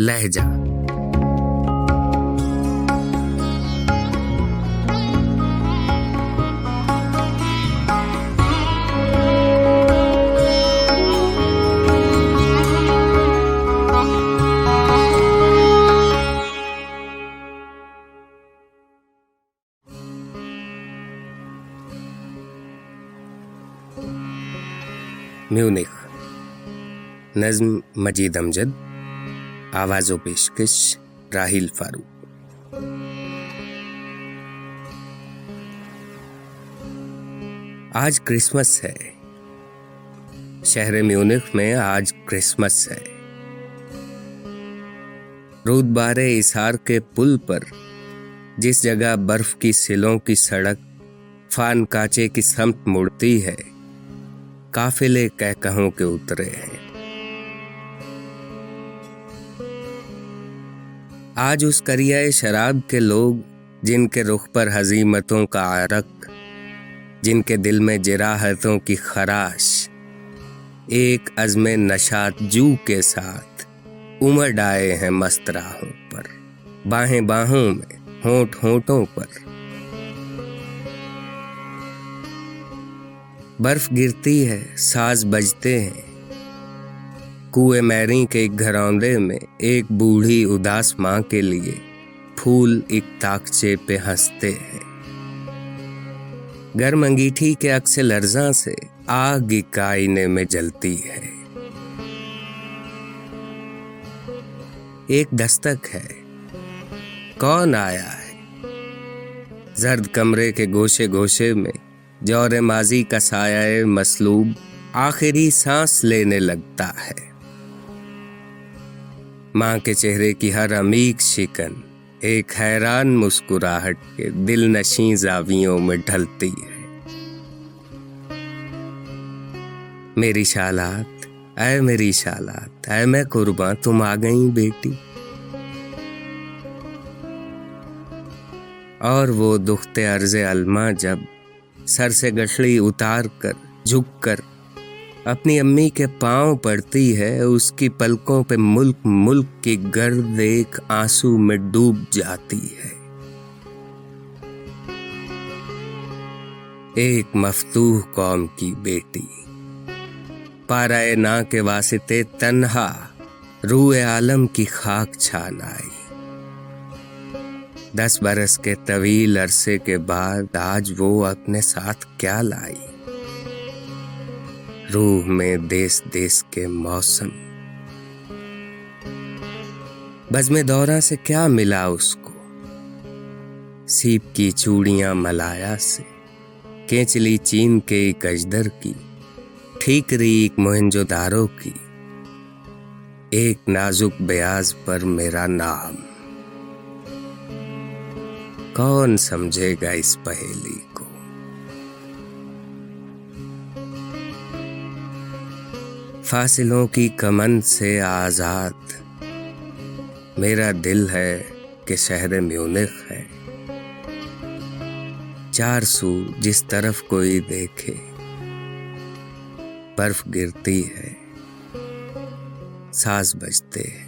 لہجہ۔ میونخ۔ نظم مجید امجد۔ آواز و پیشکش راہیل فاروق۔ آج کرسمس ہے۔ شہر میونخ میں آج کرسمس ہے۔ رود بارے اسار کے پل پر جس جگہ برف کی سلوں کی سڑک، فان کاچے کی سمت مڑتی ہے کافلے کہوں کے اترے ہیں۔ آج اس کریائے شراب کے لوگ، جن کے رخ پر حزیمتوں کا عرق، جن کے دل میں جراحتوں کی خراش، ایک عزم نشات جو کے ساتھ عمر ڈائے ہیں مست راہوں پر، باہیں باہوں میں، ہونٹ ہونٹوں پر۔ برف گرتی ہے، ساز بجتے ہیں کوئے میری کے ایک گھروندے میں ایک بوڑھی اداس ماں کے لیے پھول ایک تاکچے پہ ہنستے ہیں۔ گرم انگیٹھی کے عکس لرزاں سے آگ کائنے میں جلتی ہے۔ ایک دستک ہے۔ کون آیا ہے؟ زرد کمرے کے گوشے گوشے میں جور ماضی کا سایہ مسلوب آخری سانس لینے لگتا ہے۔ ماں کے چہرے کی ہر عمیق شکن، ایک حیران مسکراہٹ کے دل نشیں زاویوں میں ڈھلتی ہے۔ میری شالات، اے میری شالات، اے میں قرباں، تم آ گئی بیٹی۔ اور وہ دخت عرض علما جب سر سے گٹھڑی اتار کر، جھک کر اپنی امی کے پاؤں پڑتی ہے، اس کی پلکوں پہ ملک ملک کی گرد ایک آنسو میں ڈوب جاتی ہے۔ ایک مفتوح قوم کی بیٹی۔ پارائے نا کے واسطے تنہا، روح عالم کی خاک چھان آئی۔ دس برس کے طویل عرصے کے بعد آج وہ اپنے ساتھ کیا لائی؟ روح میں دیس دیس کے موسم۔ بزم دورہ سے کیا ملا اس کو؟ سیپ کی چوڑیاں ملایا سے، کینچلی چین کے ایک اجدر کی ٹھیکری ایک موہنجو داروں کی۔ ایک نازک بیاز پر میرا نام۔ کون سمجھے گا اس پہیلی کو؟ فاصلوں کی کمن سے آزاد۔ میرا دل ہے کہ شہر میونخ ہے۔ چار سو جس طرف کوئی دیکھے، برف گرتی ہے، ساز بجتے ہیں۔